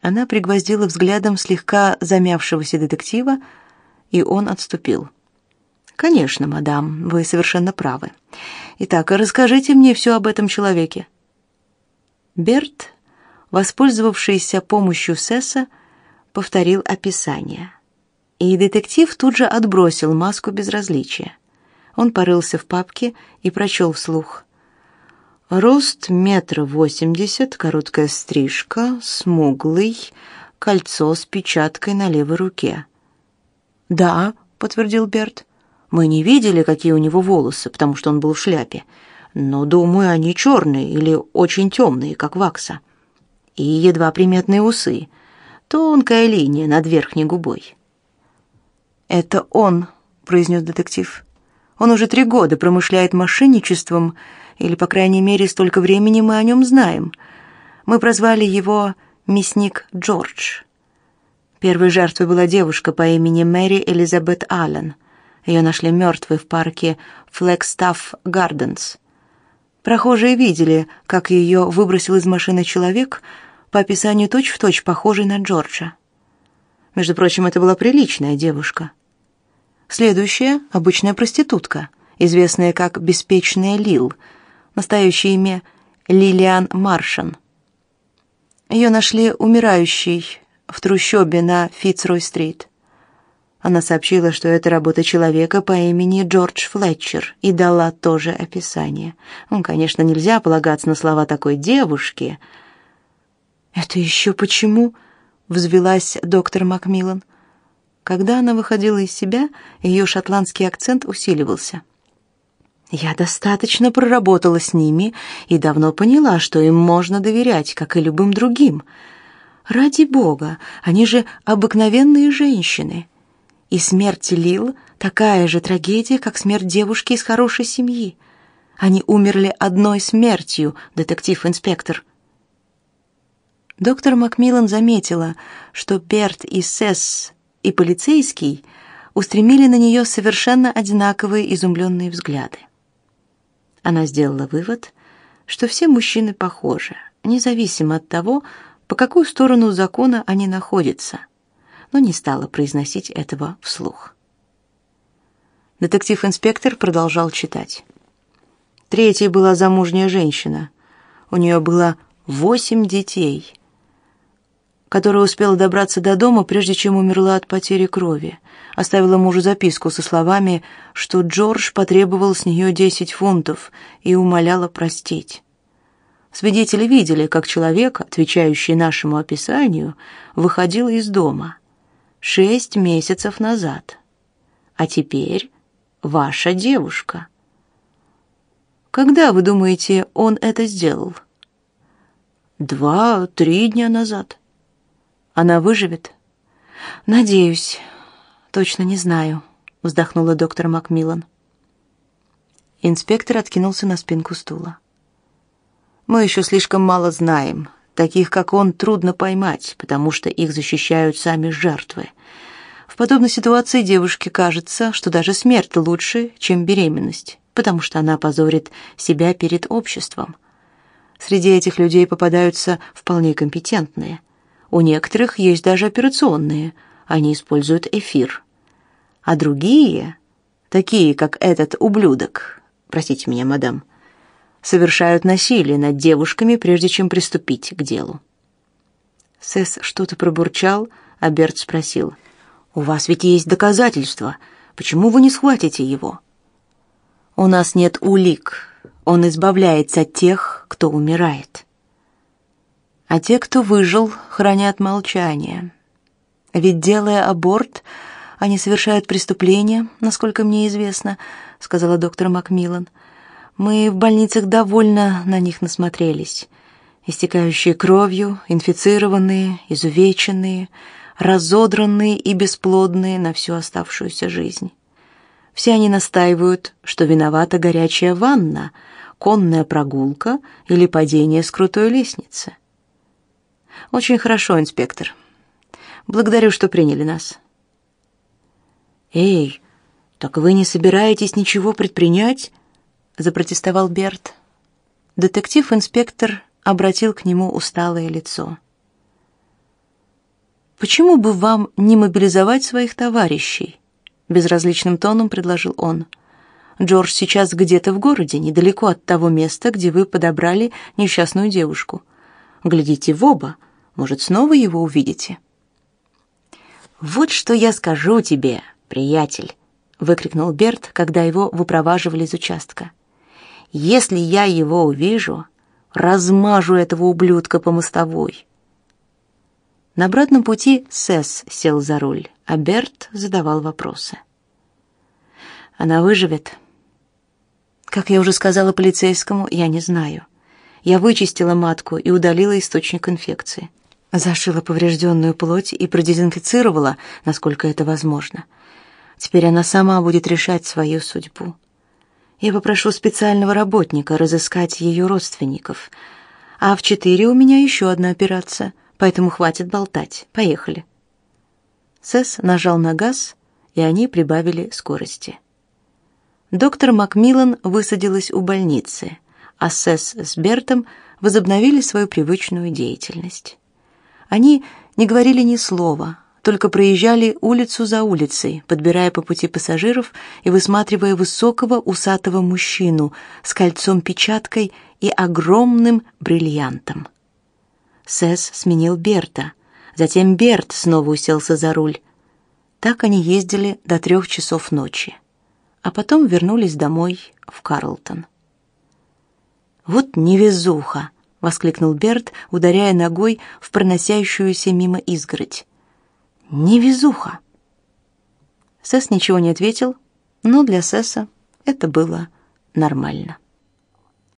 Она пригвоздила взглядом слегка замявшегося детектива, и он отступил. Конечно, мадам, вы совершенно правы. Итак, расскажите мне все об этом человеке. Берт, воспользовавшийся помощью Сесса, повторил описание. И детектив тут же отбросил маску безразличия. Он порылся в папке и прочел вслух. Рост метр восемьдесят, короткая стрижка, смуглый, кольцо с печаткой на левой руке. «Да», — подтвердил Берт. «Мы не видели, какие у него волосы, потому что он был в шляпе. Но, думаю, они черные или очень темные, как вакса. И едва приметные усы. Тонкая линия над верхней губой». «Это он», — произнес детектив. «Он уже три года промышляет мошенничеством, или, по крайней мере, столько времени мы о нем знаем. Мы прозвали его «Мясник Джордж». Первой жертвой была девушка по имени Мэри Элизабет Аллен. Ее нашли мертвой в парке Флэгстафф Гарденс. Прохожие видели, как ее выбросил из машины человек, по описанию точь-в-точь точь похожий на Джорджа. Между прочим, это была приличная девушка. Следующая — обычная проститутка, известная как «Беспечная Лил», настоящее имя Лилиан Маршан. Ее нашли умирающей в трущобе на Фицрой-стрит. Она сообщила, что это работа человека по имени Джордж Флетчер, и дала тоже описание. Ну, конечно, нельзя полагаться на слова такой девушки. «Это еще почему?» — взвелась доктор Макмиллан. Когда она выходила из себя, ее шотландский акцент усиливался. Я достаточно проработала с ними и давно поняла, что им можно доверять, как и любым другим. Ради бога, они же обыкновенные женщины. И смерть Лил такая же трагедия, как смерть девушки из хорошей семьи. Они умерли одной смертью, детектив-инспектор. Доктор Макмиллан заметила, что Берт и Сесс и полицейский устремили на нее совершенно одинаковые изумленные взгляды. Она сделала вывод, что все мужчины похожи, независимо от того, по какую сторону закона они находятся, но не стала произносить этого вслух. Детектив-инспектор продолжал читать. Третьей была замужняя женщина. У нее было восемь детей которая успела добраться до дома, прежде чем умерла от потери крови. Оставила мужу записку со словами, что Джордж потребовал с нее десять фунтов и умоляла простить. Свидетели видели, как человек, отвечающий нашему описанию, выходил из дома шесть месяцев назад. А теперь ваша девушка. Когда, вы думаете, он это сделал? Два-три дня назад. Она выживет? Надеюсь. Точно не знаю, вздохнула доктор Макмиллан. Инспектор откинулся на спинку стула. Мы еще слишком мало знаем. Таких, как он, трудно поймать, потому что их защищают сами жертвы. В подобной ситуации девушке кажется, что даже смерть лучше, чем беременность, потому что она позорит себя перед обществом. Среди этих людей попадаются вполне компетентные – у некоторых есть даже операционные, они используют эфир. А другие, такие как этот ублюдок, простите меня, мадам, совершают насилие над девушками, прежде чем приступить к делу. Сэс что-то пробурчал, а Берт спросил: "У вас ведь есть доказательства. Почему вы не схватите его?" "У нас нет улик. Он избавляется от тех, кто умирает" а те, кто выжил, хранят молчание. Ведь делая аборт, они совершают преступление, насколько мне известно, сказала доктор Макмиллан. Мы в больницах довольно на них насмотрелись. Истекающие кровью, инфицированные, изувеченные, разодранные и бесплодные на всю оставшуюся жизнь. Все они настаивают, что виновата горячая ванна, конная прогулка или падение с крутой лестницы. Очень хорошо, инспектор. Благодарю, что приняли нас. Эй, так вы не собираетесь ничего предпринять? запротестовал Берт. Детектив-инспектор обратил к нему усталое лицо. Почему бы вам не мобилизовать своих товарищей? безразличным тоном предложил он. Джордж сейчас где-то в городе, недалеко от того места, где вы подобрали несчастную девушку. Глядите в оба, может, снова его увидите. Вот что я скажу тебе, приятель, выкрикнул Берт, когда его выпроваживали из участка. Если я его увижу, размажу этого ублюдка по мостовой. На обратном пути Сесс сел за руль, а Берт задавал вопросы. Она выживет? Как я уже сказала полицейскому, я не знаю. Я вычистила матку и удалила источник инфекции. Зашила поврежденную плоть и продезинфицировала, насколько это возможно. Теперь она сама будет решать свою судьбу. Я попрошу специального работника разыскать ее родственников. А в четыре у меня еще одна операция — поэтому хватит болтать. Поехали. Сэс нажал на газ, и они прибавили скорости. Доктор Макмиллан высадилась у больницы, а Сэс с Бертом возобновили свою привычную деятельность. Они не говорили ни слова, только проезжали улицу за улицей, подбирая по пути пассажиров и высматривая высокого усатого мужчину с кольцом-печаткой и огромным бриллиантом. Сэс сменил Берта. Затем Берт снова уселся за руль. Так они ездили до трех часов ночи. А потом вернулись домой в Карлтон. «Вот невезуха!» — воскликнул Берт, ударяя ногой в проносящуюся мимо изгородь. «Невезуха!» Сэс ничего не ответил, но для Сэса это было нормально.